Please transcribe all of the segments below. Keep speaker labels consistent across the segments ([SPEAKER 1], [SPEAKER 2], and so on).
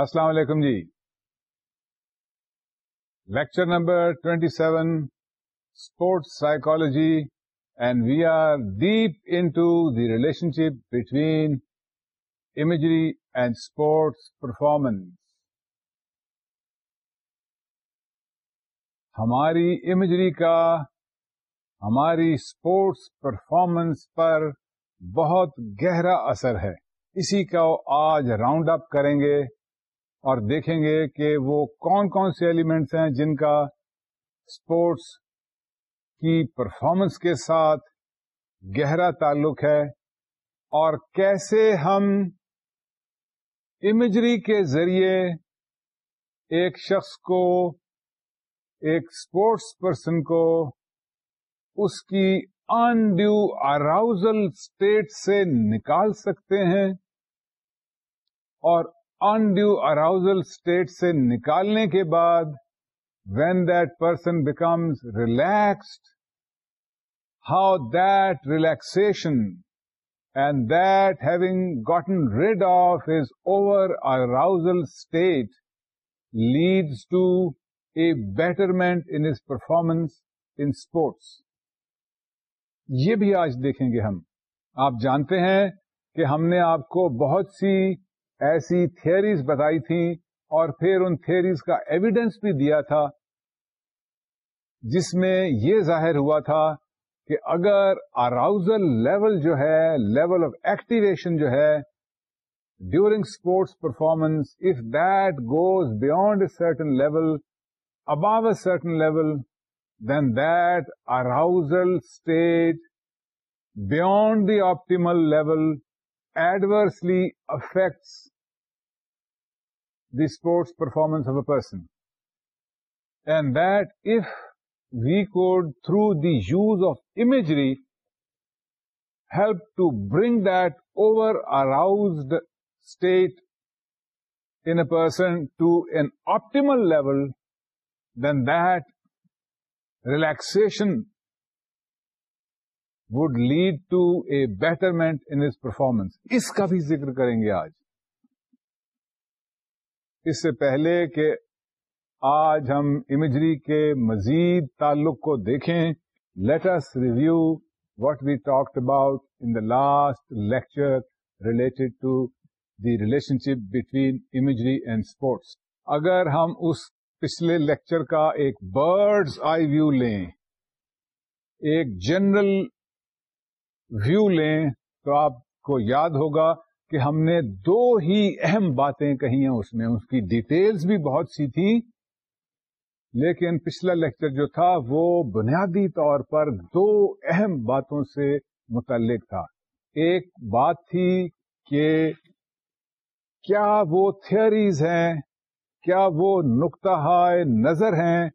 [SPEAKER 1] السلام علیکم جی lecture number 27 seven sports and we are deep into the relationship between imagery and sports performance ہماری imagery کا ہماری اسپورٹس پرفارمنس پر بہت گہرا اثر ہے اسی کا آج راؤنڈ اپ کریں گے اور دیکھیں گے کہ وہ کون کون سے ایلیمنٹس ہیں جن کا اسپورٹس کی پرفارمنس کے ساتھ گہرا تعلق ہے اور کیسے ہم امیجری کے ذریعے ایک شخص کو ایک اسپورٹس پرسن کو اس کی ان ڈیو اراؤزل اسٹیٹ سے نکال سکتے ہیں اور ڈیو اراؤزل اسٹیٹ سے نکالنے کے بعد when that person becomes relaxed how that relaxation and that having gotten rid of his over arousal state leads to a betterment his performance in sports یہ بھی آج دیکھیں گے ہم آپ جانتے ہیں کہ ہم نے آپ کو بہت سی ایسی تھریز بتائی تھی اور پھر ان تھریز کا ایویڈینس بھی دیا تھا جس میں یہ ظاہر ہوا تھا کہ اگر اراؤزل لیول جو ہے لیول آف ایکٹیویشن جو ہے during sports performance if that goes beyond a certain level above a certain level then that arousal state beyond the optimal level adversely affects the sports performance of a person and that if we go through the use of imagery help to bring that over aroused state in person to an optimal level then that relaxation would lead to a betterment in his performance اس کا بھی ذکر کریں گے آج اس سے پہلے کہ آج ہم امیجری کے مزید تعلق کو دیکھیں let's review what we talked about in the last lecture related to the relationship between imagery and sports اگر ہم اس پچھلے لیکچر کا ایک برڈس آئی ویو لیں ایک جنرل ویو لیں تو آپ کو یاد ہوگا کہ ہم نے دو ہی اہم باتیں کہی ہیں اس میں اس کی ڈیٹیلز بھی بہت سی تھی لیکن پچھلا لیکچر جو تھا وہ بنیادی طور پر دو اہم باتوں سے متعلق تھا ایک بات تھی کہ کیا وہ تھیئریز ہیں کیا وہ نقطہ نظر ہیں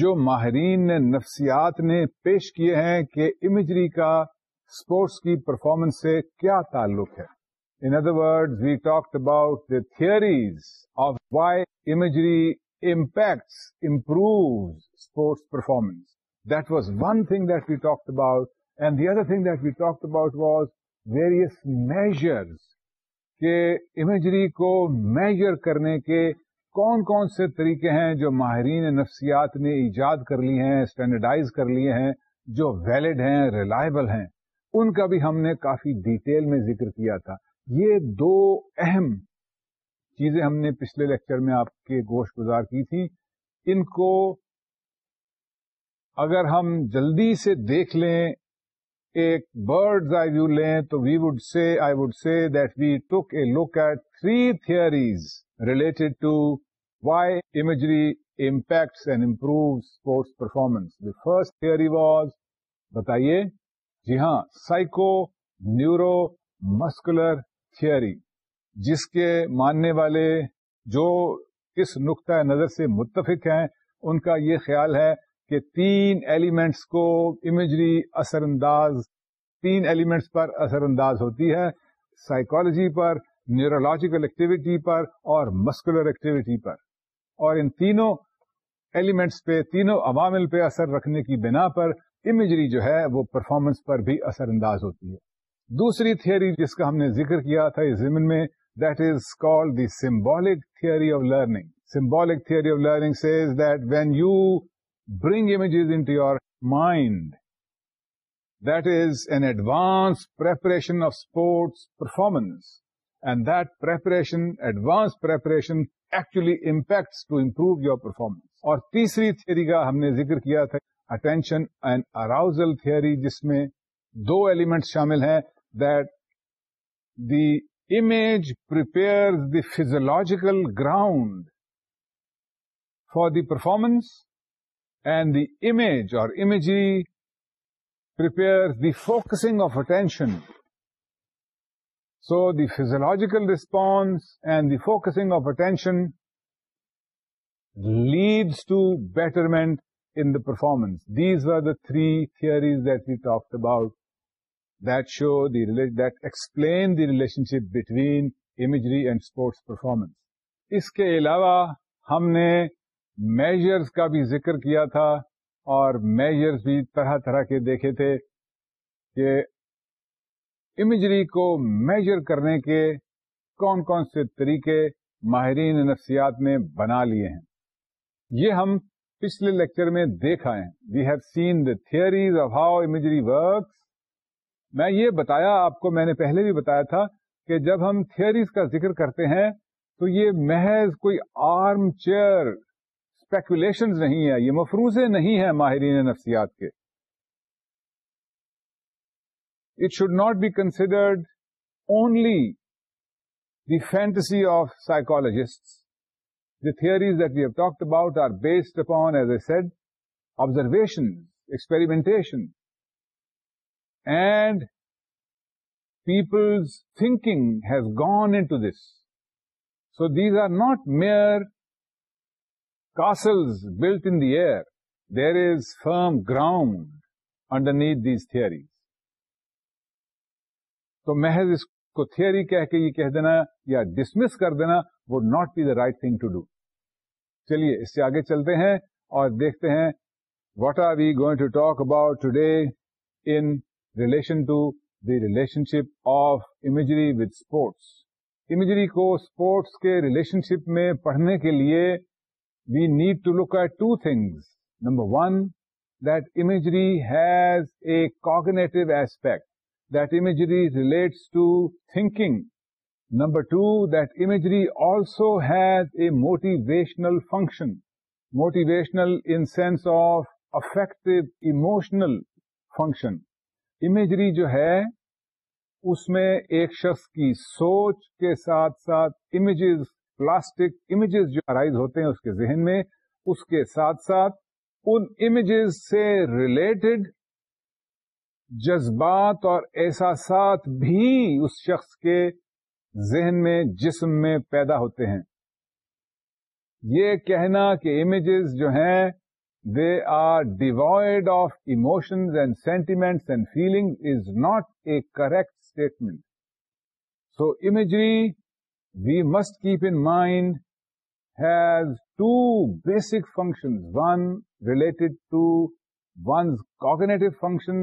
[SPEAKER 1] جو ماہرین نفسیات نے پیش کیے ہیں کہ امیجری کا اسپورٹس کی پرفارمنس سے کیا تعلق ہے In other words, we talked about the theories of why imagery impacts, improves sports performance. That was one thing that we talked about. And the other thing that we talked about was various measures. کہ imagery کو measure کرنے کے کون کون سے طریقے ہیں جو ماہرین نفسیات نے ایجاد کر لی ہیں اسٹینڈرڈائز کر لیے ہیں جو ویلڈ ہیں ریلائبل ہیں ان کا بھی ہم نے کافی ڈیٹیل میں ذکر کیا تھا یہ دو اہم چیزیں ہم نے پچھلے لیکچر میں آپ کے گوشت گزار کی تھی ان کو اگر ہم جلدی سے دیکھ لیں ایک برڈز آئی ویو لیں تو we would say I would say that we took a look at three theories related to why imagery impacts and improve sports performance first three was بتائیے جی ہاں سائکو نیورو مسکولر تھیوری جس کے ماننے والے جو اس نقطۂ نظر سے متفق ہیں ان کا یہ خیال ہے کہ تین ایلیمنٹس کو امیجری اثر انداز تین ایلیمنٹس پر اثر انداز ہوتی ہے سائیکالوجی پر نیورولوجیکل ایکٹیویٹی پر اور مسکولر ایکٹیویٹی پر اور ان تینوں ایلیمنٹس پہ تینوں عوامل پہ اثر رکھنے کی بنا پر امیجری جو ہے وہ پرفارمنس پر بھی اثر انداز ہوتی ہے دوسری تھیوریری جس کا ہم نے ذکر کیا تھا اس زمین میں that is call the symbolic theory of learning symbolic theory of learning says that when you bring images into your mind that is an advance preparation of sports performance and that preparation advance preparation actually impacts to improve your performance اور تیسری theory کا ہم نے ذکر کیا تھا attention and arousal theory جس میں دو ایلیمنٹس شامل ہیں that the image prepares the physiological ground for the performance, and the image or imagery prepares the focusing of attention. So, the physiological response and the focusing of attention leads to betterment in the performance. These were the three theories that we talked about that explain the relationship between imagery and sports performance اس کے علاوہ ہم نے measures کا بھی ذکر کیا تھا اور میجرز بھی طرح طرح کے دیکھے تھے کہ امیجری کو میجر کرنے کے کون کون سے طریقے ماہرین نفسیات نے بنا لیے ہیں یہ ہم پچھلے لیکچر میں دیکھا ہے we have seen the theories of how imagery works میں یہ بتایا آپ کو میں نے پہلے بھی بتایا تھا کہ جب ہم تھیئریز کا ذکر کرتے ہیں تو یہ محض کوئی آرم چیئر اسپیکولیشن نہیں ہے یہ مفروضے نہیں ہیں ماہرین نفسیات کے it should not be considered only the fantasy of psychologist the theories that have talked about are based upon as a said observation experimentation and people's thinking has gone into this so these are not mere castles built in the air there is firm ground under underneath these theories تو محض اس کو theory کہہ کے یہ کہہ دینا یا ڈسمس کر دینا would not be the right thing to do چلیے اس سے آگے چلتے ہیں اور دیکھتے ہیں what are we going to talk about today in relation to the relationship of imagery with sports imagery کو اسپورٹس کے ریلیشن شپ میں پڑھنے کے لیے we need to look at two things number one there's a cognitive aspect that imagery relates to thinking number to that imagery also has a motivational function motivational in sense of affective emotional function imagery جو ہے اس میں ایک شخص کی سوچ کے ساتھ ساتھ امیجز پلاسٹک امیجز جو ارائز ہوتے ہیں اس کے ذہن میں اس کے ساتھ ساتھ ان امیجز سے ریلیٹڈ جذبات اور احساسات بھی اس شخص کے ذہن میں جسم میں پیدا ہوتے ہیں یہ کہنا کہ امیجز جو ہیں are devoid of emotion and sentiments and feeling is not a correct statement so imagery we must keep in mind has two basic function one related to ones cognitive function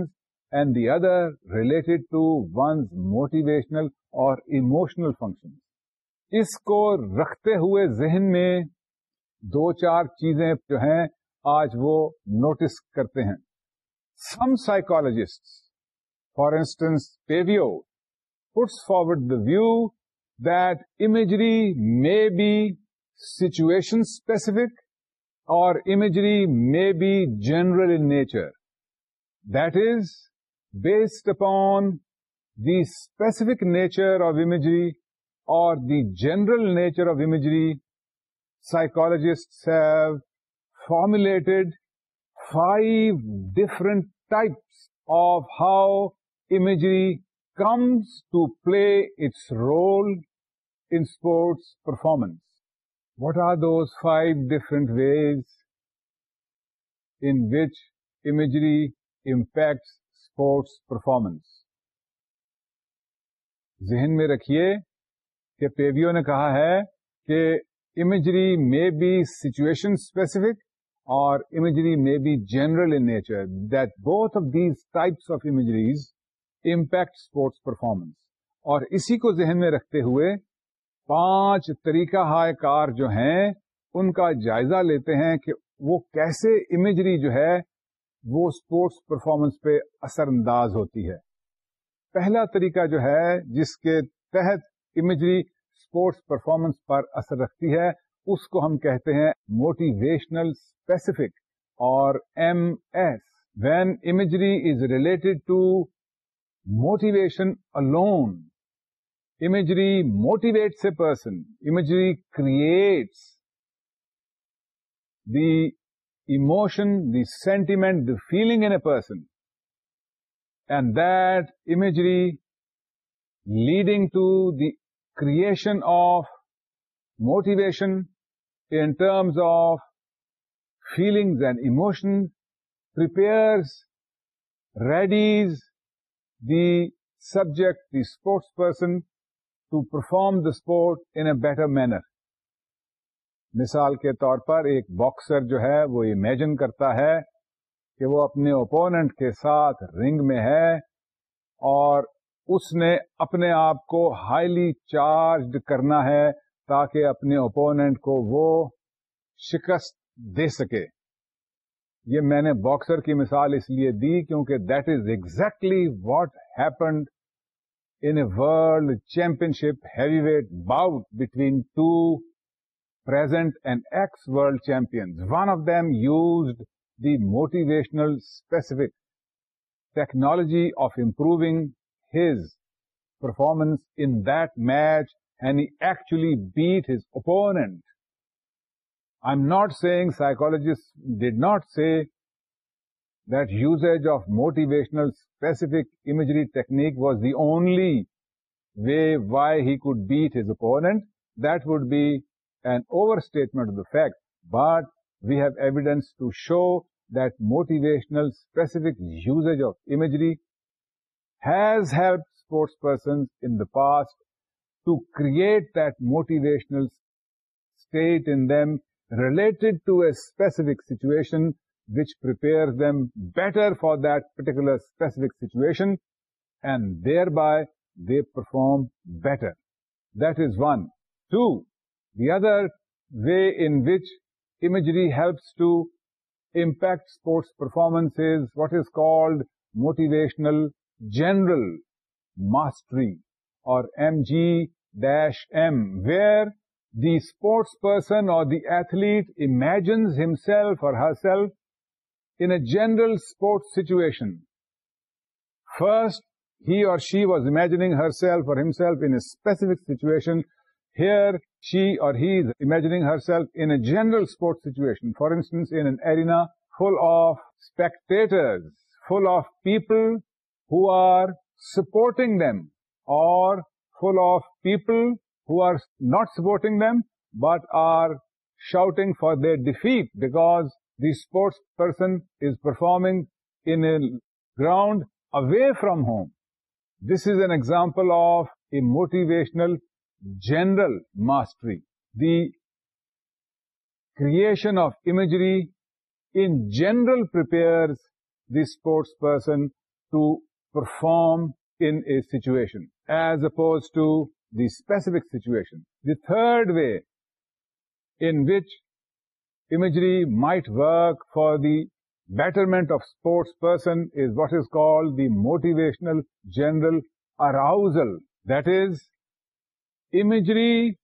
[SPEAKER 1] and the other related to ones motivational or emotional function اس کو رکھتے ہوئے ذہن میں دو چار چیزیں جو ہیں آج وہ نوٹس کرتے ہیں some psychologist for instance پیویو puts forward the view that imagery may be situation specific اور imagery may be general in nature that is based upon the specific nature of imagery اور the general nature of imagery psychologists have formulated five different types of how imagery comes to play its role in sports performance what are those five different ways in which imagery impact sports performance ذہن میں رکھیے کہ پیویوں نے کہا ہے کہ imagery may be situation specific or imagery may be general in nature, that both of these types of imageries impact sports performance. اور اسی کو ذہن میں رکھتے ہوئے پانچ طریقہ ہائے کار جو ہیں ان کا جائزہ لیتے ہیں کہ وہ کیسے امیجری جو ہے وہ اسپورٹس پرفارمنس پہ اثر انداز ہوتی ہے پہلا طریقہ جو ہے جس کے تحت امیجری اسپورٹس پرفارمنس پر اثر رکھتی ہے اس کو ہم کہتے ہیں موٹیویشنل اسپیسیفک اور M S when imagery is related to motivation alone imagery motivates a person imagery creates the emotion the sentiment the feeling in a person and that imagery leading to the creation of motivation in terms of feelings and emotions prepares readies the subject the sports person to perform the sport in a better manner مثال کے طور پر ایک boxer جو ہے وہ imagine کرتا ہے کہ وہ اپنے اوپوننٹ کے ساتھ رنگ میں ہے اور اس نے اپنے آپ کو ہائیلی چارجڈ کرنا ہے تاکہ اپنے اوپوننٹ کو وہ شکست دے سکے یہ میں نے باکسر کی مثال اس لیے دی کیونکہ that is exactly what happened in world championship heavyweight bout between two present and ex world champion one of them used the motivational specific technology of improving his performance in that match and he actually beat his opponent. I'm not saying psychologists did not say that usage of motivational specific imagery technique was the only way why he could beat his opponent. That would be an overstatement of the fact, but we have evidence to show that motivational specific usage of imagery has helped sports persons in the past to create that motivational state in them related to a specific situation which prepares them better for that particular specific situation, and thereby they perform better. That is one. Two, the other way in which imagery helps to impact sports performance is what is called motivational general mastery, or MG dash M, where the sports person or the athlete imagines himself or herself in a general sports situation. First, he or she was imagining herself or himself in a specific situation. Here, she or he is imagining herself in a general sports situation. For instance, in an arena full of spectators, full of people who are supporting them or full of people who are not supporting them but are shouting for their defeat because the sports person is performing in a ground away from home. This is an example of a motivational general mastery. The creation of imagery in general prepares the sports person to perform in a situation as opposed to the specific situation. The third way in which imagery might work for the betterment of sports person is what is called the motivational general arousal. That is, imagery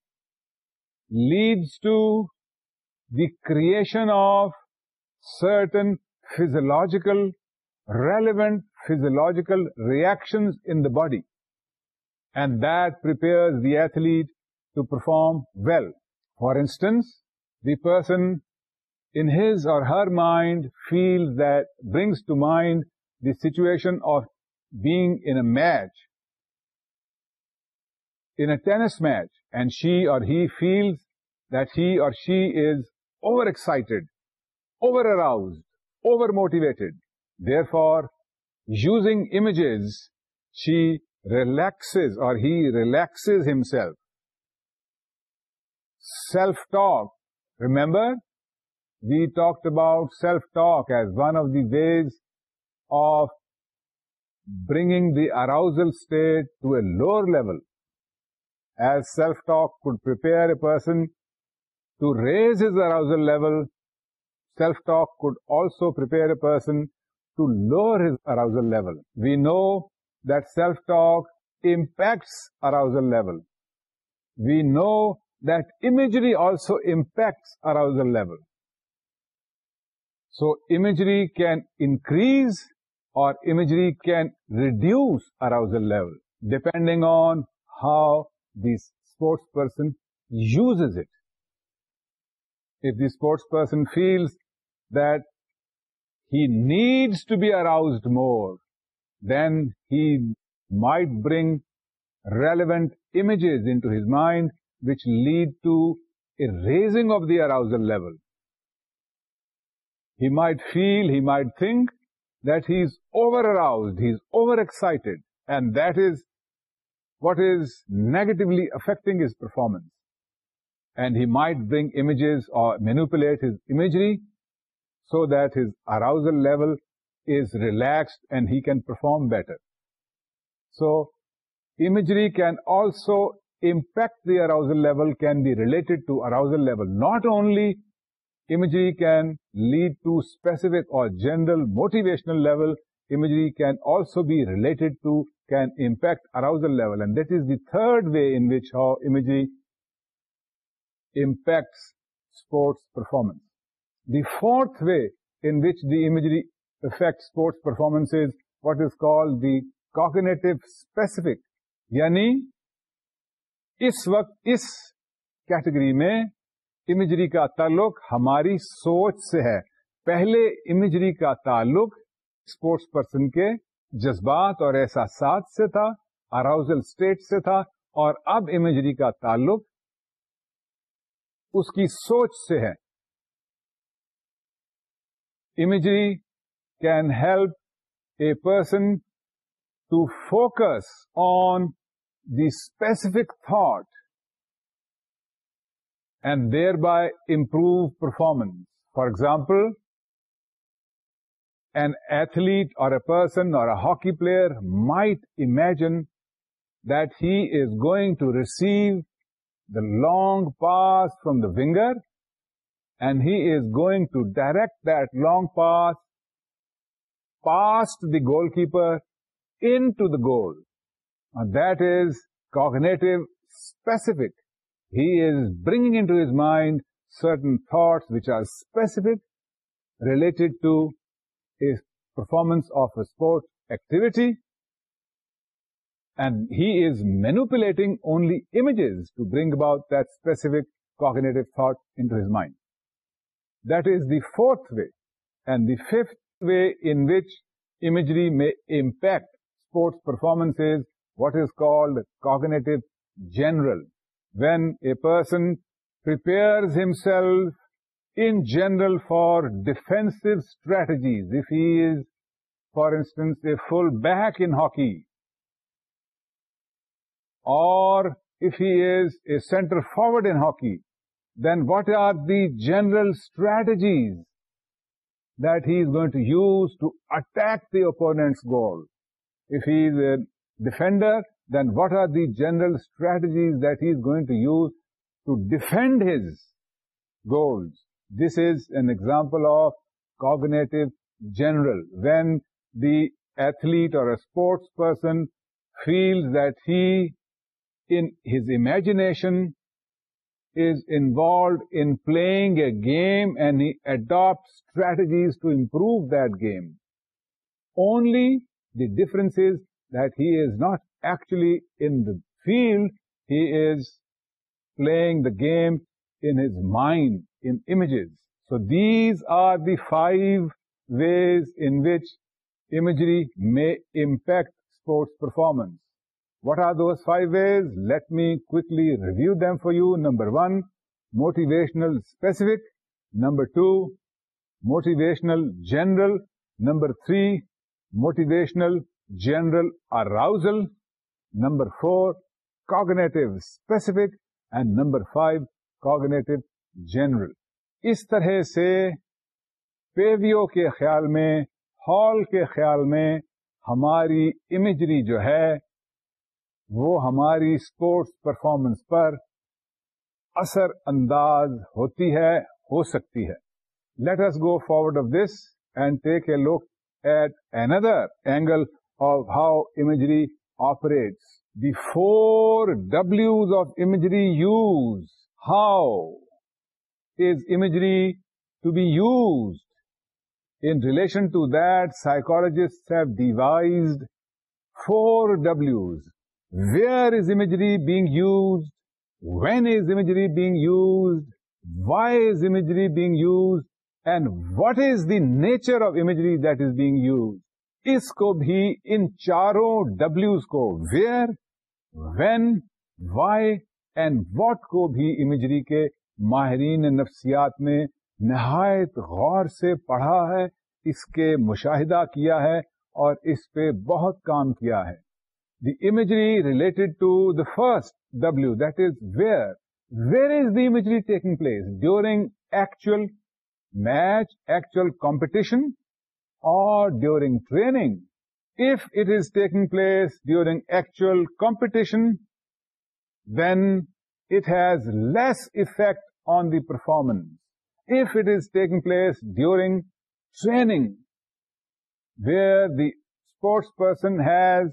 [SPEAKER 1] leads to the creation of certain physiological, relevant physiological reactions in the body and that prepares the athlete to perform well. For instance, the person in his or her mind feels that, brings to mind the situation of being in a match, in a tennis match, and she or he feels that he or she is overexcited, over-aroused, over-motivated. Therefore, using images, she relaxes, or he relaxes himself. Self-talk. Remember, we talked about self-talk as one of the ways of bringing the arousal state to a lower level, as self-talk could prepare a person to raise his arousal level. Self-talk could also prepare a person to lower his arousal level. We know that self-talk impacts arousal level. We know that imagery also impacts arousal level. So, imagery can increase or imagery can reduce arousal level depending on how the sports person uses it. If the sports person feels that he needs to be aroused more, then he might bring relevant images into his mind which lead to a raising of the arousal level. He might feel, he might think that he is over-aroused, he is over-excited, and that is what is negatively affecting his performance. And he might bring images or manipulate his imagery so that his arousal level is relaxed and he can perform better. So, imagery can also impact the arousal level, can be related to arousal level. Not only imagery can lead to specific or general motivational level, imagery can also be related to, can impact arousal level. And that is the third way in which how imagery impacts sports performance. The fourth way in which the imagery affect sports performance what is call the specific یعنی اس وقت اس category میں imagery کا تعلق ہماری سوچ سے ہے پہلے امیجری کا تعلق اسپورٹس پرسن کے جذبات اور احساسات سے تھا اراؤزل اسٹیٹ سے تھا اور اب امیجری کا تعلق اس کی سوچ سے ہے imagery can help a person to focus on the specific thought and thereby improve performance. For example, an athlete or a person or a hockey player might imagine that he is going to receive the long pass from the winger, and he is going to direct that long pass past the goalkeeper into the goal. And that is cognitive specific. He is bringing into his mind certain thoughts which are specific related to his performance of a sport activity. And he is manipulating only images to bring about that specific cognitive thought into his mind. That is the fourth way. And the fifth way in which imagery may impact sports performance is what is called cognitive general. When a person prepares himself in general for defensive strategies, if he is, for instance, a full back in hockey, or if he is a center forward in hockey, then what are the general strategies that he is going to use to attack the opponent's goal. If he is a defender, then what are the general strategies that he is going to use to defend his goals? This is an example of cognitive general. When the athlete or a sports person feels that he, in his imagination, is involved in playing a game and he adopts strategies to improve that game. Only the difference is that he is not actually in the field, he is playing the game in his mind, in images. So these are the 5 ways in which imagery may impact sports performance. What are those five ways let me Number one motivational specific number two motivational general number three motivational general arousal number four cognitive specific and number five cognitive general اس طرح سے پیویو کے خیال میں hall کے خیال میں ہماری امیجری جو ہے وہ ہماری اسپورٹس پرفارمنس پر اثر انداز ہوتی ہے ہو سکتی ہے let us go forward of this and take a look at another angle of how imagery operates the four ڈبلوز of imagery use how is imagery to be used in relation to that psychologists have devised four ڈبلوز where being being when is imagery being being used being what and the is the nature of imagery being use اس کو بھی ان چاروں ڈبلوز کو where when why and what کو بھی imagery کے ماہرین نفسیات نے نہایت غور سے پڑھا ہے اس کے مشاہدہ کیا ہے اور اس پہ بہت کام کیا ہے the imagery related to the first W, that is where. Where is the imagery taking place? During actual match, actual competition, or during training? If it is taking place during actual competition, then it has less effect on the performance. If it is taking place during training, where the sports person has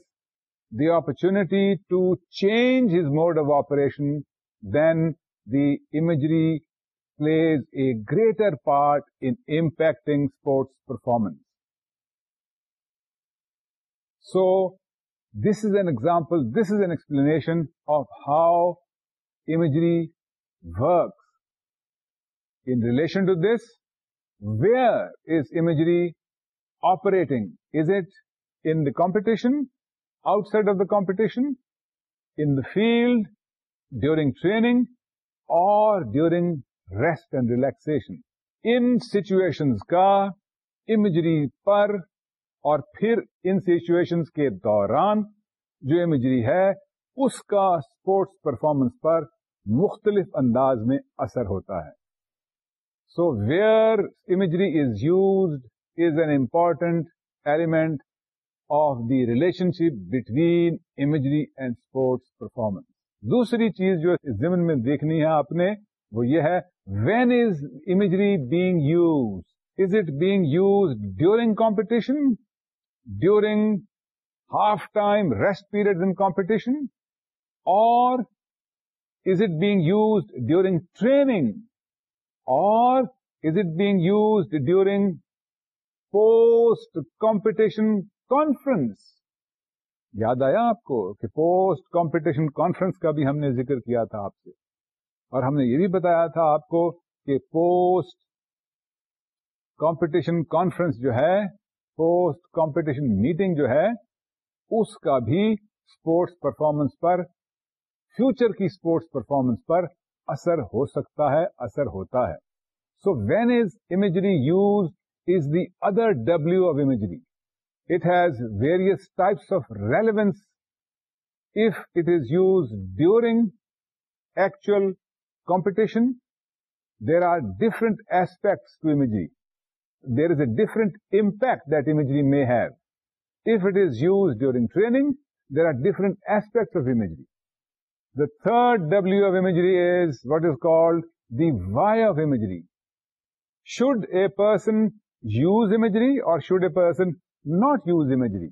[SPEAKER 1] the opportunity to change his mode of operation, then the imagery plays a greater part in impacting sports performance. So, this is an example, this is an explanation of how imagery works. In relation to this, where is imagery operating? Is it in the competition outside of the competition in the field during training اور during rest and In ان ka, کا imagery پر اور پھر ان situations کے دوران جو امیجری ہے اس کا اسپورٹس پرفارمنس پر مختلف انداز میں اثر ہوتا ہے so where imagery is used is an important element of the relationship between imagery and sports performance دوسری چیز جو زمین میں دیکھنی ہے آپ نے وہ یہ ہے when is imagery being use is it being use during competition during half time rest period in competition اور is it being used during training اور is it being used during post competition conference یاد آیا آپ کو کہ post competition conference کا بھی ہم نے ذکر کیا تھا آپ سے اور ہم نے یہ بھی بتایا تھا آپ کو کہ پوسٹ کمپٹیشن کانفرنس جو ہے پوسٹ کمپٹیشن میٹنگ جو ہے اس کا بھی اسپورٹس پرفارمنس پر فیوچر کی اسپورٹس پرفارمنس پر اثر ہو سکتا ہے اثر ہوتا ہے so when is imagery use is the other W of imagery It has various types of relevance if it is used during actual competition. There are different aspects to imagery. There is a different impact that imagery may have. If it is used during training, there are different aspects of imagery. The third W of imagery is what is called the why of imagery. Should a person use imagery or should a person not use imagery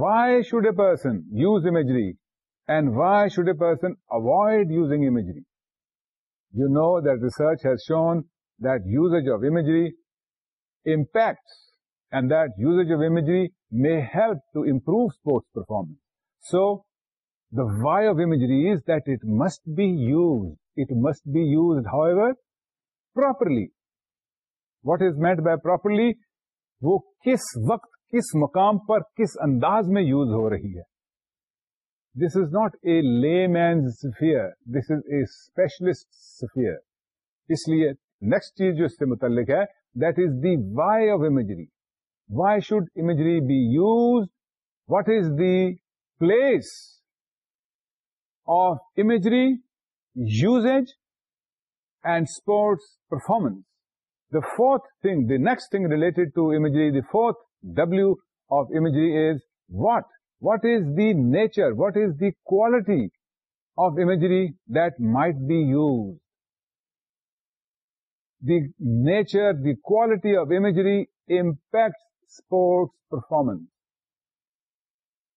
[SPEAKER 1] why should a person use imagery and why should a person avoid using imagery you know research has shown those which are imagery impacts and which are imagery may help to improve sports performance so the why of imagery is that it must be use it must be use how properly what is meant by properly وہ کس وقت کس مقام پر کس انداز میں use ہو رہی ہے this is not a layman sphere this is a specialist sphere اس لیے نیکسٹ چیز جو اس سے متعلق ہے that is the why of imagery why should imagery be use what is the place of imagery use and sports performance the fourth thing the next thing related to imagery the fourth W of imagery is what? What is the nature? What is the quality of imagery that might be used? The nature, the quality of imagery impacts sports performance.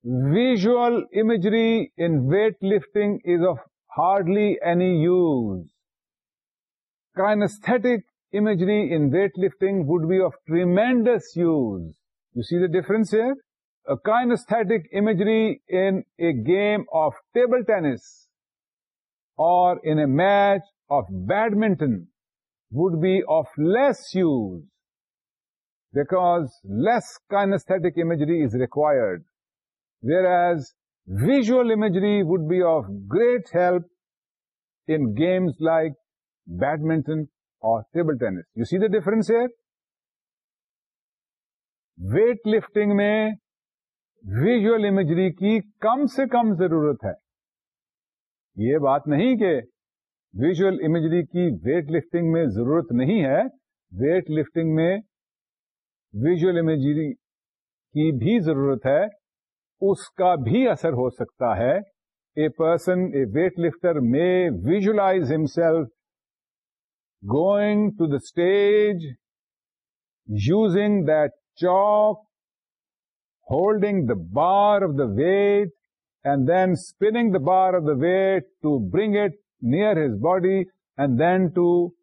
[SPEAKER 1] Visual imagery in weightlifting is of hardly any use. Kinesthetic imagery in weightlifting would be of tremendous use. Syed difference ہے ا kinetic imagery in a game of table tennis اور N a match of badminton would be of less use back less kinesthetic imagery is required whereas visual imagery would be of great help in games like badminton اور table tennis you Syeda difference ہے weight lifting میں visual imagery کی کم سے کم ضرورت ہے یہ بات نہیں کہ ویژل امیجری کی ویٹ لفٹنگ میں ضرورت نہیں ہے ویٹ لفٹنگ میں ویژل امیجری کی بھی ضرورت ہے اس کا بھی اثر ہو سکتا ہے a person a wait lifter میں visualize himself going to the stage using that chalk, holding the bar of the weight, and then spinning the bar of the weight to bring it near his body, and then to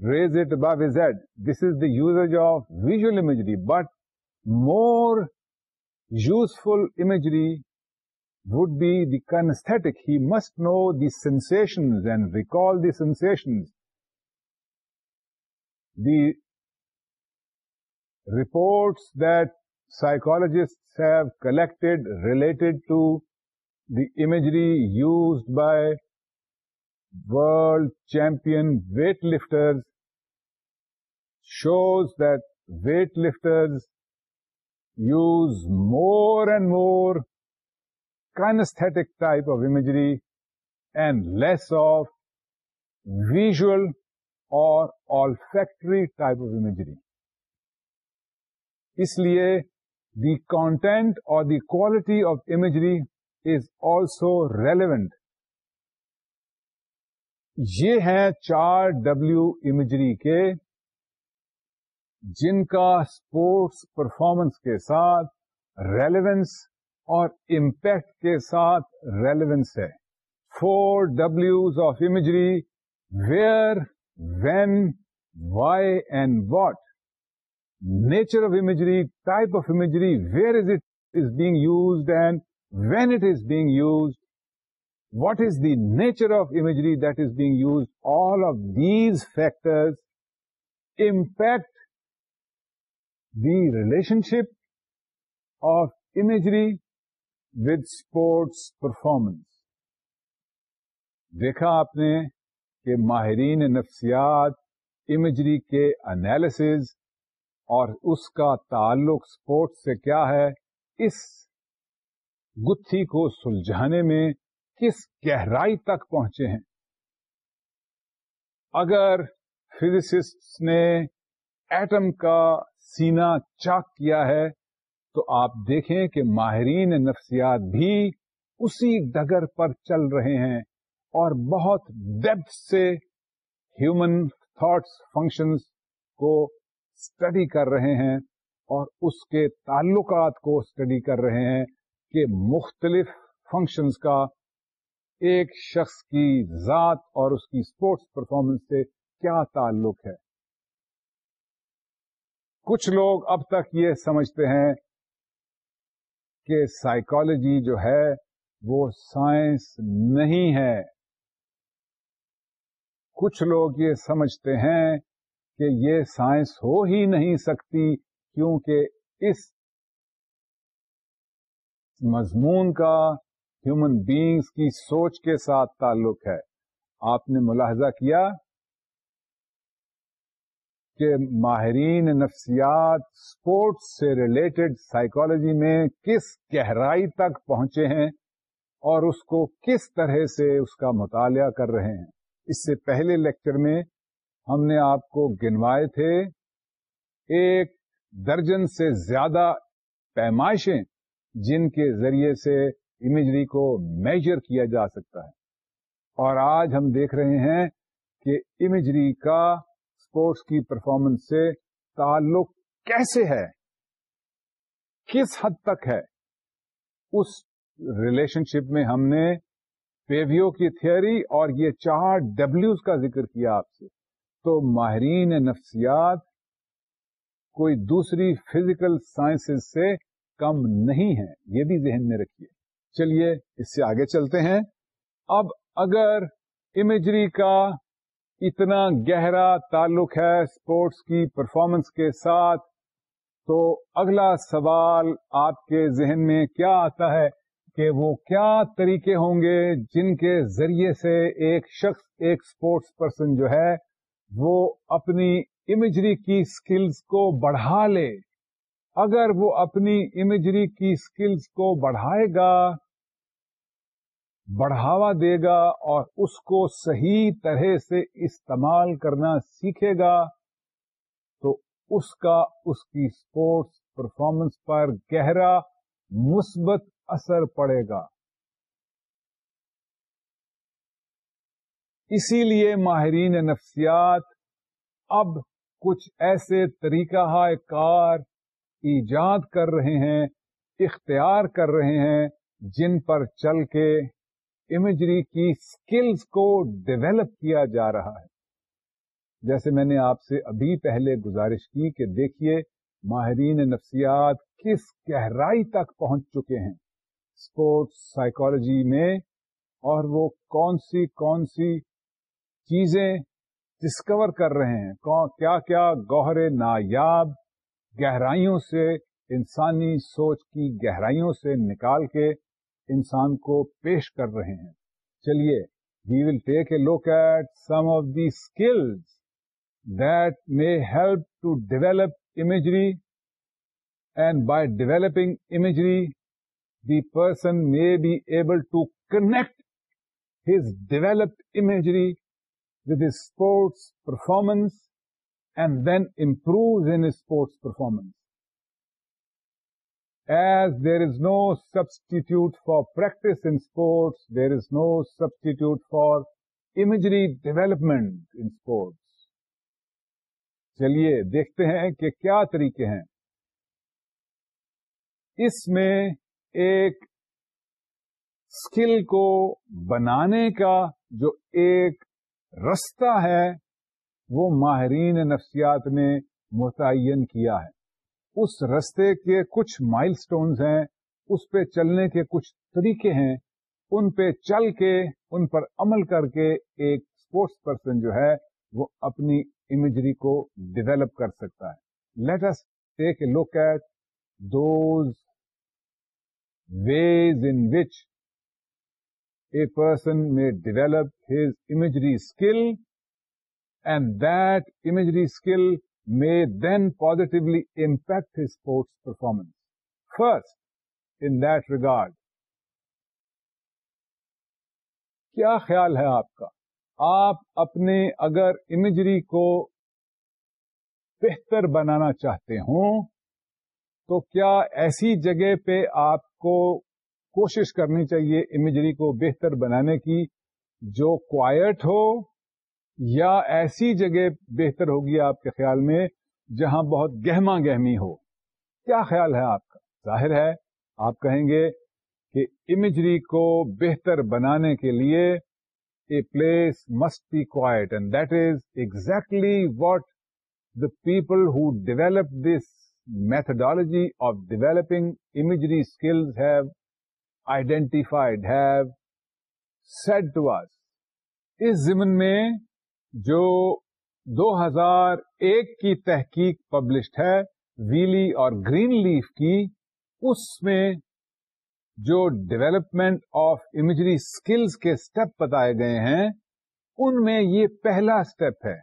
[SPEAKER 1] raise it above his head. This is the usage of visual imagery, but more useful imagery would be the kinesthetic. He must know the sensations and recall the sensations. The reports that psychologists have collected related to the imagery used by world champion weightlifters shows that weightlifters use more and more kinesthetic type of imagery and less of visual or olfactory type of imagery. اس لیے the content اور the quality of imagery is also relevant یہ ہے چار W imagery کے جن کا sports performance کے ساتھ ریلیونس اور امپیکٹ کے ساتھ ریلیونس ہے four W of imagery where when why and what nature of imagery type of imagery where is it is being used and when it is being used what is the nature of imagery that is being use all of these factor impact the relationship of imagery with sports performance دیکھا آپ نے کہ ماہرین نفسیات imagery کے انالس اور اس کا تعلق اسپورٹ سے کیا ہے اس گتھی کو سلجھانے میں کس گہرائی تک پہنچے ہیں اگر فزسٹ نے ایٹم کا سینا چاک کیا ہے تو آپ دیکھیں کہ ماہرین نفسیات بھی اسی ڈگر پر چل رہے ہیں اور بہت ڈیپ سے ہیومن تھاٹس فنکشنز کو اسٹڈی کر رہے ہیں اور اس کے تعلقات کو اسٹڈی کر رہے ہیں کہ مختلف فنکشنز کا ایک شخص کی ذات اور اس کی اسپورٹس پرفارمنس سے کیا تعلق ہے کچھ لوگ اب تک یہ سمجھتے ہیں کہ سائیکالوجی جو ہے وہ سائنس نہیں ہے کچھ لوگ یہ سمجھتے ہیں کہ یہ سائنس ہو ہی نہیں سکتی کیونکہ اس مضمون کا ہیومن بینگس کی سوچ کے ساتھ تعلق ہے آپ نے ملاحظہ کیا کہ ماہرین نفسیات اسپورٹس سے ریلیٹڈ سائیکالوجی میں کس گہرائی تک پہنچے ہیں اور اس کو کس طرح سے اس کا مطالعہ کر رہے ہیں اس سے پہلے لیکچر میں ہم نے آپ کو گنوائے تھے ایک درجن سے زیادہ پیمائشیں جن کے ذریعے سے امیجری کو میجر کیا جا سکتا ہے اور آج ہم دیکھ رہے ہیں کہ امیجری کا اسپورٹس کی پرفارمنس سے تعلق کیسے ہے کس حد تک ہے اس ریلیشن شپ میں ہم نے پیویو کی تھیوری اور یہ چار ڈبلوز کا ذکر کیا آپ سے تو ماہرین نفسیات کوئی دوسری فزیکل سائنس سے کم نہیں ہیں یہ بھی ذہن میں رکھیے چلیے اس سے آگے چلتے ہیں اب اگر امیجری کا اتنا گہرا تعلق ہے اسپورٹس کی پرفارمنس کے ساتھ تو اگلا سوال آپ کے ذہن میں کیا آتا ہے کہ وہ کیا طریقے ہوں گے جن کے ذریعے سے ایک شخص ایک اسپورٹس پرسن جو ہے وہ اپنی امیجری کی اسکلس کو بڑھا لے اگر وہ اپنی امیجری کی اسکلس کو بڑھائے گا بڑھاوا دے گا اور اس کو صحیح طرح سے استعمال کرنا سیکھے گا تو اس کا اس کی اسپورٹس پرفارمنس پر گہرا مثبت اثر پڑے گا اسی لیے ماہرین نفسیات اب کچھ ایسے طریقہ کار ایجاد کر رہے ہیں اختیار کر رہے ہیں جن پر چل کے امیجری کی سکلز کو ڈیولپ کیا جا رہا ہے جیسے میں نے آپ سے ابھی پہلے گزارش کی کہ دیکھیے ماہرین نفسیات کس گہرائی تک پہنچ چکے ہیں اسپورٹس سائیکولوجی میں اور وہ کون سی کون سی چیزیں ڈسکور کر رہے ہیں کیا کیا گہرے نایاب گہرائیوں سے انسانی سوچ کی گہرائیوں سے نکال کے انسان کو پیش کر رہے ہیں چلیے we will take a look at some of the skills that may help to develop imagery and by developing imagery the person may be able to connect his developed imagery with sports performance and then improve N sports performance as there is no substitute for practice in sports there is no substitute for imagery development in sports چلیے دیکھتے ہیں کہ کیا طریقے ہیں اس میں ایک skill کو بنانے کا جو ایک رستہ ہے وہ ماہرین نفسیات نے متعین کیا ہے اس رستے کے کچھ مائل سٹونز ہیں اس پہ چلنے کے کچھ طریقے ہیں ان پہ چل کے ان پر عمل کر کے ایک اسپورٹس پرسن جو ہے وہ اپنی امیجری کو ڈیولپ کر سکتا ہے let us take a look at those ways in which person may skill his imagery skill and that imagery skill may then sports impact sports performance first ان کیا خیال ہے آپ کا آپ اپنے اگر امیجری کو بہتر بنانا چاہتے ہوں تو کیا ایسی جگہ پہ آپ کو کوشش کرنی چاہیے امیجری کو بہتر بنانے کی جو کوائٹ ہو یا ایسی جگہ بہتر ہوگی آپ کے خیال میں جہاں بہت گہما گہمی ہو کیا خیال ہے آپ کا ظاہر ہے آپ کہیں گے کہ امیجری کو بہتر بنانے کے لیے a place must be quiet and that is exactly what the people who develop this methodology of developing imagery skills have identified have said to us اس ضمن میں جو دو ہزار ایک کی تحقیق پبلشڈ ہے ویلی اور گرین لیف کی اس میں جو ڈیولپمنٹ آف امیجری اسکلس کے اسٹیپ بتائے گئے ہیں ان میں یہ پہلا اسٹیپ ہے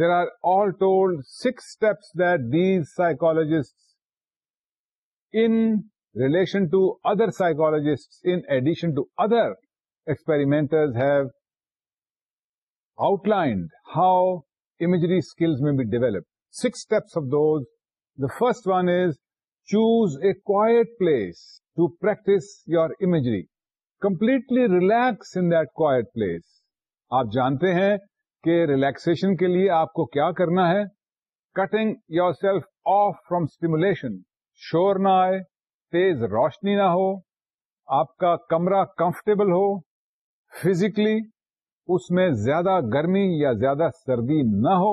[SPEAKER 1] there are all told six steps that these psychologists in relation to other psychologists in addition to other experiment have outlined how imagery skills may be develop six the first one is choose a quiet place to practice your imagery completely relax in this آپ جانتے ہیں کہ relaxation کے لیے آپ کو کیا کرنا ہے cutting your self off from stimulation شور نہ آئے تیز روشنی نہ ہو آپ کا کمرہ کمفرٹیبل ہو فزیکلی اس میں زیادہ گرمی یا زیادہ سردی نہ ہو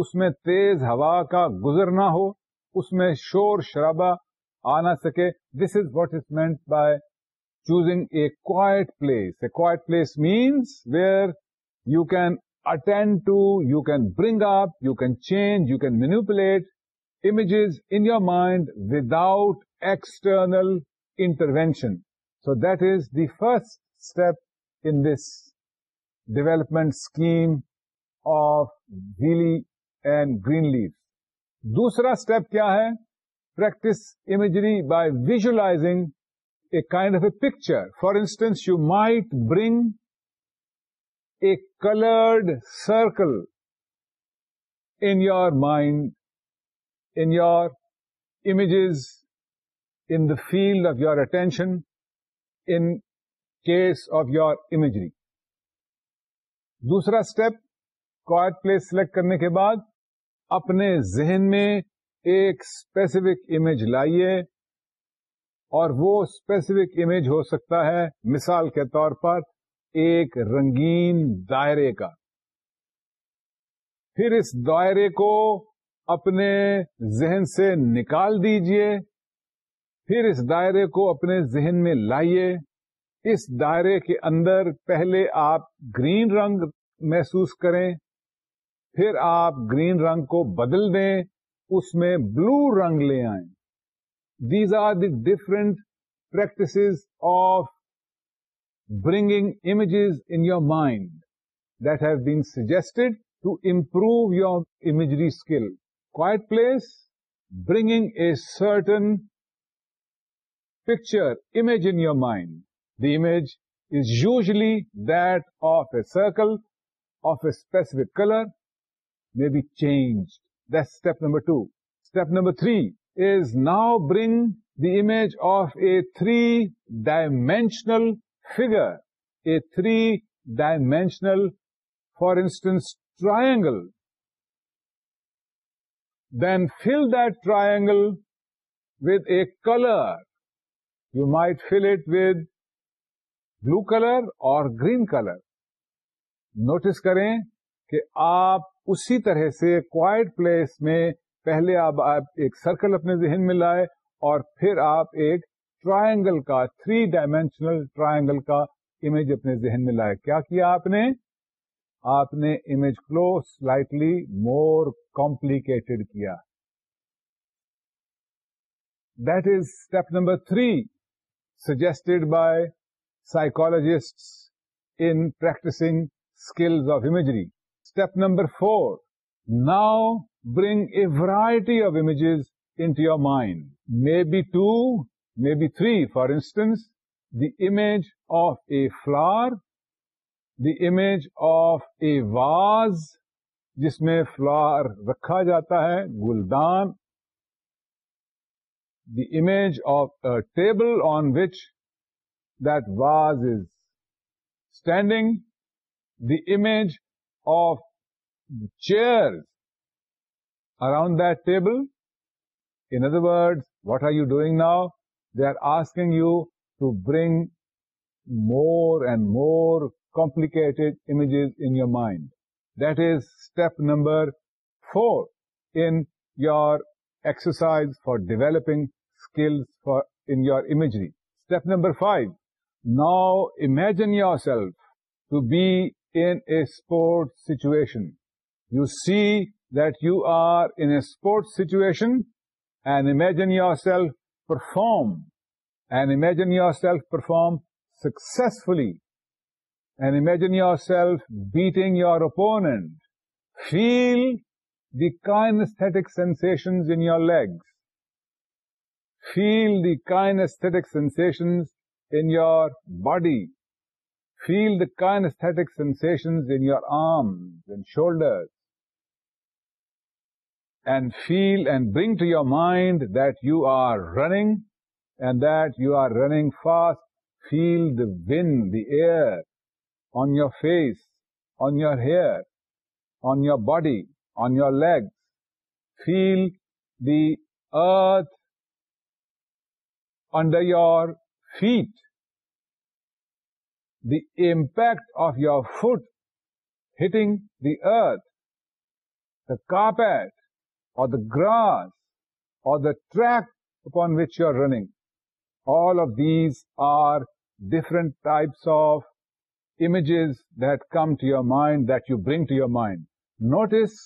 [SPEAKER 1] اس میں تیز ہوا کا گزر نہ ہو اس میں شور شرابہ آ نہ سکے this is what is meant by choosing a quiet place a quiet place means where you can attend to you can bring up you can change you can manipulate images in your mind without external intervention so that is the first step in this development scheme of Hale and Greenleaf لیو دوسرا step کیا ہے practice imagery by visioning a kind of a picture for instance you might bring a coloured circle in your mind in your images in the field of your attention in case of your imagery. دوسرا step quiet place select کرنے کے بعد اپنے ذہن میں ایک specific image لائیے اور وہ اسپیسیفک امیج ہو سکتا ہے مثال کے طور پر ایک رنگین دائرے کا پھر اس دائرے کو اپنے ذہن سے نکال دیجئے پھر اس دائرے کو اپنے ذہن میں لائیے اس دائرے کے اندر پہلے آپ گرین رنگ محسوس کریں پھر آپ گرین رنگ کو بدل دیں اس میں بلو رنگ لے آئیں these are the different practice of bringing images in your mind that has been suggested to improve your imagery skill quiet place bringing a certain picture, image in your mind. The image is usually that of a circle of a specific color may be changed. That's step number 2. Step number 3 is now bring the image of a 3-dimensional figure, a 3-dimensional, for instance, triangle. Then fill that triangle with a color you might fill it with blue colour اور green colour notice کریں کہ آپ اسی طرح سے quiet place میں پہلے آپ ایک سرکل اپنے ذہن میں لائے اور پھر آپ ایک ٹرائنگل کا تھری ڈائمینشنل ٹرائنگل کا امیج اپنے ذہن میں لائے کیا کیا آپ نے آپ نے امیج کو سلائٹلی مور کمپلیکیٹڈ کیا that is step number three suggested by psychologists in practicing skills of imagery step number four now bring a variety of images in your mind may be two may be three for instance the image of a flower the image of a vase جس میں flower رکھا جاتا ہے گلدان the image of a table on which that vase is standing, the image of the chairs around that table. In other words, what are you doing now? They are asking you to bring more and more complicated images in your mind. That is step number 4 in your exercise for developing skills in your imagery. Step number 5, now imagine yourself to be in a sports situation. You see that you are in a sports situation and imagine yourself perform. And imagine yourself perform successfully. And imagine yourself beating your opponent. Feel the kinesthetic sensations in your legs. Feel the kinesthetic sensations in your body. Feel the kinesthetic sensations in your arms and shoulders. And feel and bring to your mind that you are running and that you are running fast. Feel the wind, the air on your face, on your hair, on your body on your legs. Feel the earth under your feet. The impact of your foot hitting the earth, the carpet or the grass or the track upon which you are running. All of these are different types of images that come to your mind, that you bring to your mind. Notice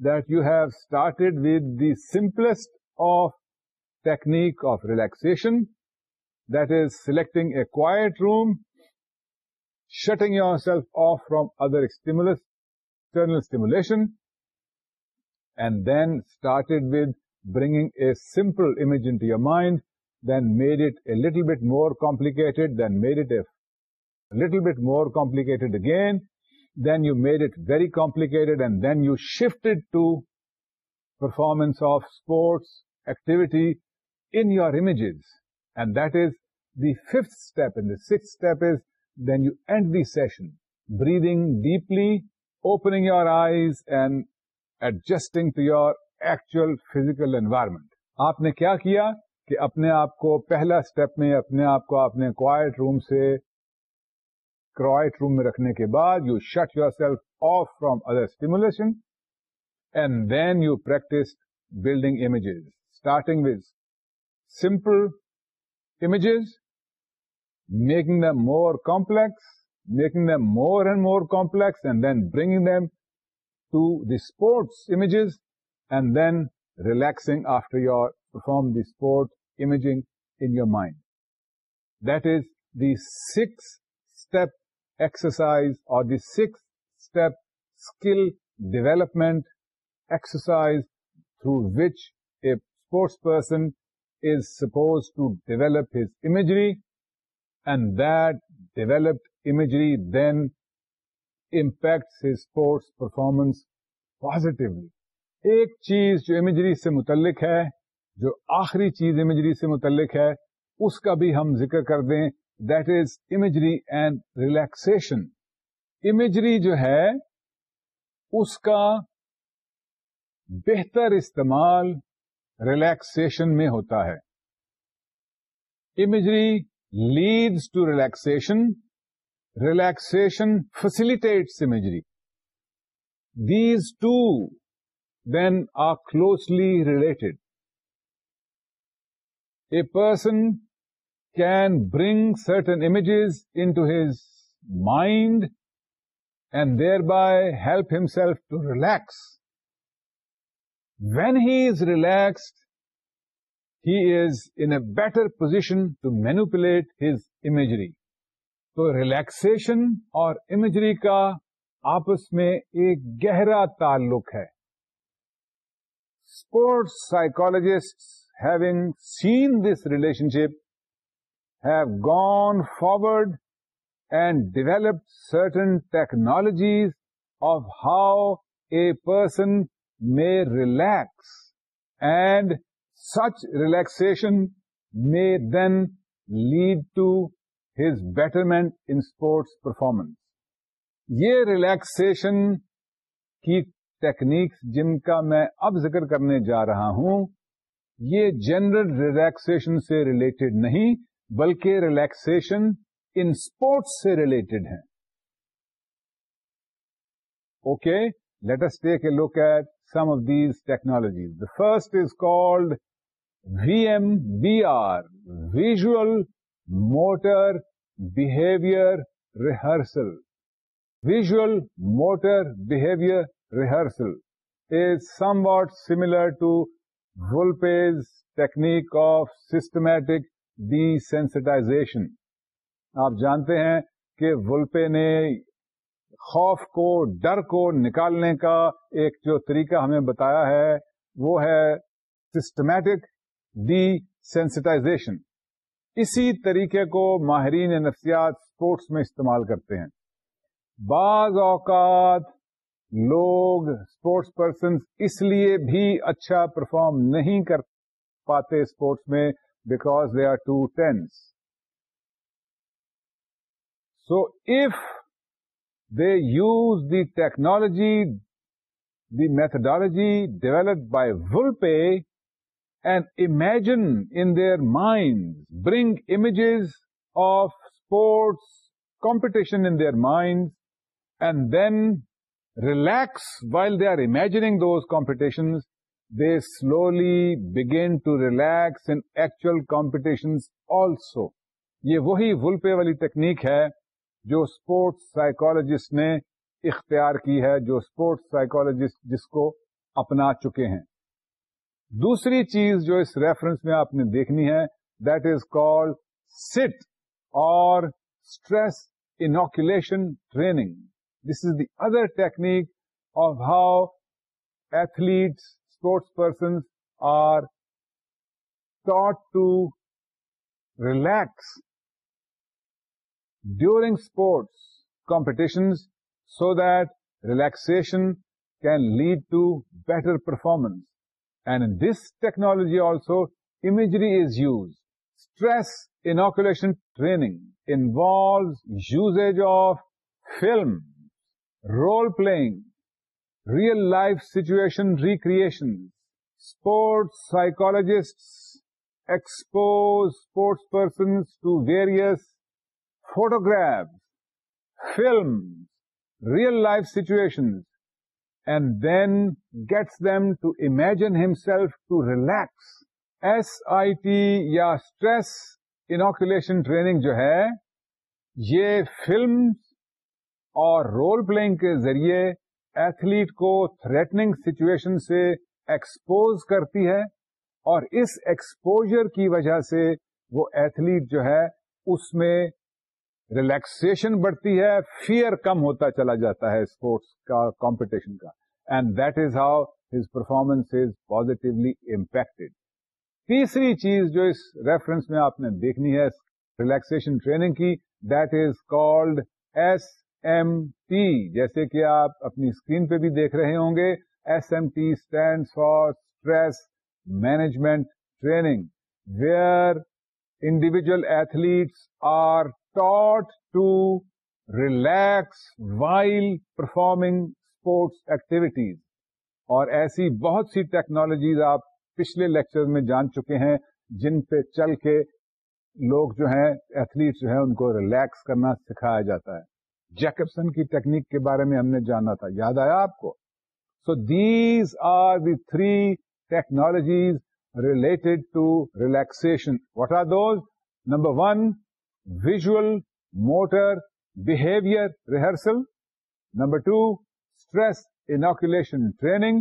[SPEAKER 1] that you have started with the simplest of technique of relaxation, that is selecting a quiet room, shutting yourself off from other stimulus, external stimulation, and then started with bringing a simple image into your mind, then made it a little bit more complicated, then made it a little bit more complicated again, then you made it very complicate and then you shifted to performance of sports activity N urges and the fifth step six step is then you end the session breathing deeply opening your eyes and adjusting to your actual physical environment آپ نے کیا کیا کہ اپنے آپ کو پہلا step میں اپنے آپ کو آپ نے کوائٹ روم سے کرائٹ روم میں رکھنے کے بعد you shut your self off from other stimulation and then you practice building images starting with visual making the more complex making a more and more complex and then bring them to the sport images and then relaxing after your perform the sport imaging in your mind دیکھ is the exercise or the sixth step skill development exercise through which a sports person is supposed to develop his imagery and that developed imagery then impacts his sports performance positively. ایک چیز جو imagery سے متعلق ہے جو آخری چیز imagery سے متعلق ہے اس کا بھی ہم ذکر کر دیں امیجری اینڈ ریلیکسن امیجری جو ہے اس کا بہتر استعمال ریلیکسن میں ہوتا ہے imagery leads to relaxation relaxation facilitates imagery these two then آلوسلی related a person can bring certain images into his mind and thereby help himself to relax when he is relax he is in better position to manipulate his imagery تو relaxation اور imagery کا آپس میں ایک گہرا تعلق ہے sport psychologist he this relationship gone forward and develop certain technologies of how a person may relax and such relaxation may then lead to his betterment in sports performance یہ relaxation کی technique جن کا میں اب ذکر کرنے جا رہا ہوں یہ جنرل ریلیکسن سے ریلیٹڈ نہیں بلکہ ریلیکسن ان اسپورٹس سے ریلیٹڈ ہیں okay S take a look at some of these technologies the first is called V M B R visual motor behaviour rehearsal visual motor behaviour rehearsal is somewhat similar to Wolpe's technique of systematic sensitisation آپ جانتے ہیں کہ ولپے نے خوف کو ڈر کو نکالنے کا ایک جو طریقہ ہمیں بتایا ہے وہ ہے سسٹمیٹک ڈی سینسٹائزیشن اسی طریقے کو ماہرین نفسیات اسپورٹس میں استعمال کرتے ہیں بعض اوقات لوگ اسپورٹس پرسن اس لیے بھی اچھا پرفارم نہیں کر پاتے اسپورٹس میں because they are two tens. So if they use the technology, the methodology developed by Volpe and imagine in their minds, bring images of sports, competition in their minds, and then relax while they are imagining those competitions they slowly begin to relax in actual competitions also. یہ وہی ولپے والی تکنیک ہے جو sports psychologist نے اختیار کی ہے جو اسپورٹس سائیکولوج جس کو اپنا چکے ہیں دوسری چیز جو اس ریفرنس میں آپ نے دیکھنی ہے دیٹ از کال سٹ اور stress inoculation training this is the other technique of how athletes sports persons are taught to relax during sports competitions so that relaxation can lead to better performance. And in this technology also, imagery is used. Stress inoculation training involves usage of film, role-playing, real life situation recreation sports psychologist expose sports persons to various photograph film real life situation and then gets them to imagine himself to relax S I T stress inoculation training جو ہے یہ film اور role playing کے ذریعے athlete کو threatening situation سے expose کرتی ہے اور اس ایکسپوجر کی وجہ سے وہ ایتھلیٹ جو ہے اس میں ریلیکسن بڑھتی ہے فیئر کم ہوتا چلا جاتا ہے اسپورٹس کا کمپٹیشن کا and that is how his performance is positively impacted تیسری چیز جو اس ریفرنس میں آپ نے دیکھنی ہے ریلیکسن ٹریننگ کی that is called S M T جیسے کہ آپ اپنی اسکرین پہ بھی دیکھ رہے ہوں گے S M T stand for stress management training where individual athletes are taught to relax while performing sports activities اور ایسی بہت سی ٹیکنالوجیز آپ پچھلے لیکچر میں جان چکے ہیں جن پہ چل کے لوگ جو ہیں ایتھلیٹ جو ہیں ان کو ریلیکس کرنا سکھایا جاتا ہے جیکبسن کی ٹیکنیک کے بارے میں ہم نے جانا تھا یاد آیا آپ کو so these are the three technologies related to relaxation what are those number one visual motor behaviour rehearsal number two stress inoculation training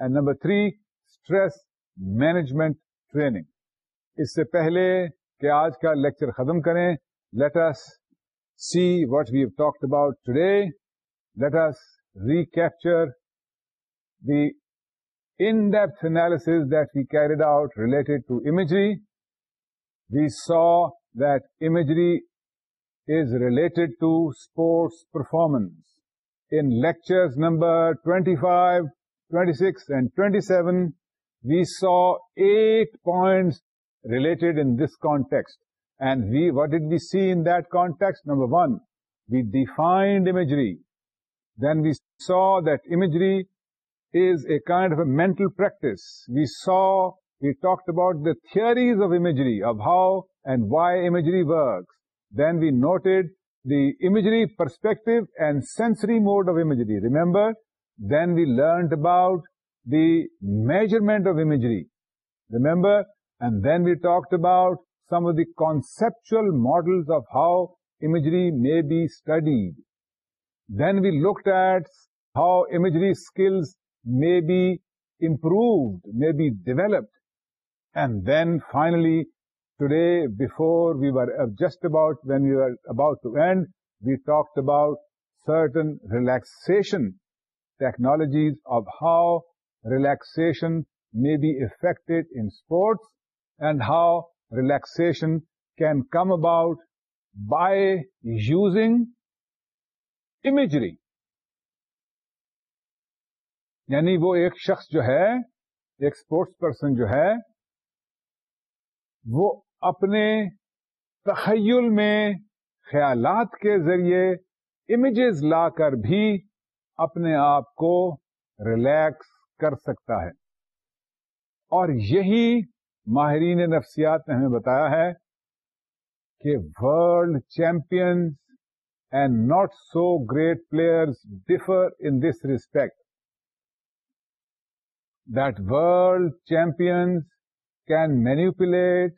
[SPEAKER 1] and number three stress management training اس سے پہلے کہ آج کا لیکچر ختم کریں let us see what we have talked about today, let us recapture the in-depth analysis that we carried out related to imagery. We saw that imagery is related to sports performance. In lectures number 25, 26 and 27, we saw 8 points related in this context. And what did we see in that context? Number one, we defined imagery. Then we saw that imagery is a kind of a mental practice. We talked about the theories of imagery, of how and why imagery works. Then we noted the imagery perspective and sensory mode of imagery. Remember, then we learned about the measurement of imagery. Remember, and then we talked about some of the conceptual models of how imagery may be studied. Then we looked at how imagery skills may be improved, may be developed. And then finally, today, before we were uh, just about, when we were about to end, we talked about certain relaxation technologies of how relaxation may be affected in sports and how relaxation can come about by using imagery یعنی وہ ایک شخص جو ہے ایک sports person جو ہے وہ اپنے تخیل میں خیالات کے ذریعے امیجز لا کر بھی اپنے آپ کو ریلیکس کر سکتا ہے اور یہی ماہرین نفسیات نے ہمیں بتایا ہے کہ world champions and not so great player differ in this respect that world champions can manipulate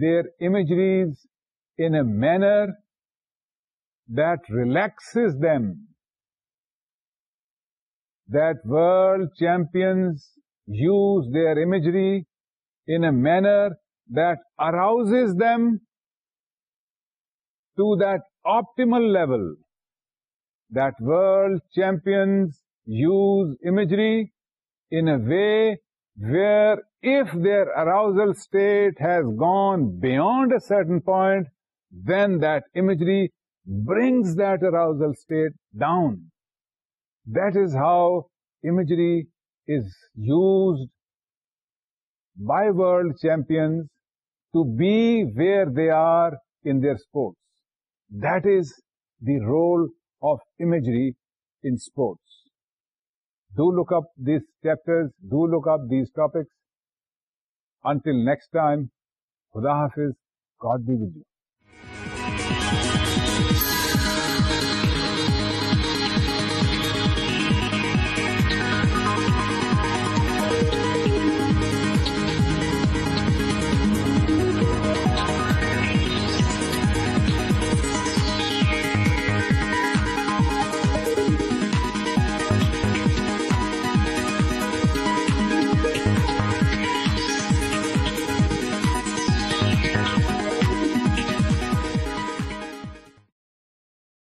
[SPEAKER 1] their imageries in a manner that relax them that world champions use their imagery in a manner that arouses them to that optimal level that world champions use imagery in a way where if their arousal state has gone beyond a certain point, then that imagery brings that arousal state down. That is how imagery is used by world champions to be where they are in their sports that is the role of imagery in sports do look ups chapter do look up these topics until next time خدا حافظ